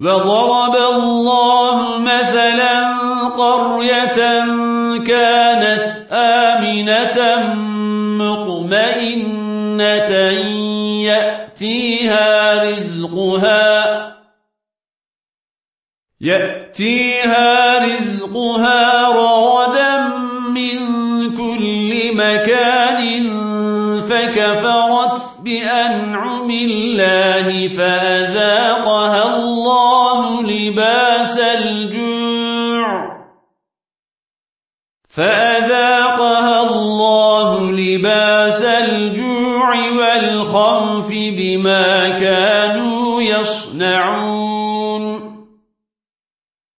وضرب الله مثلا قرية كانت آمنة مطمئنة يأتيها رزقها يأتيها رزقها رغدا من كل مكان فكفرت بأنعم الله فأذاقها الله لباس الجوع فأذاقها الله لباس الجوع والخوف بما كانوا يصنعون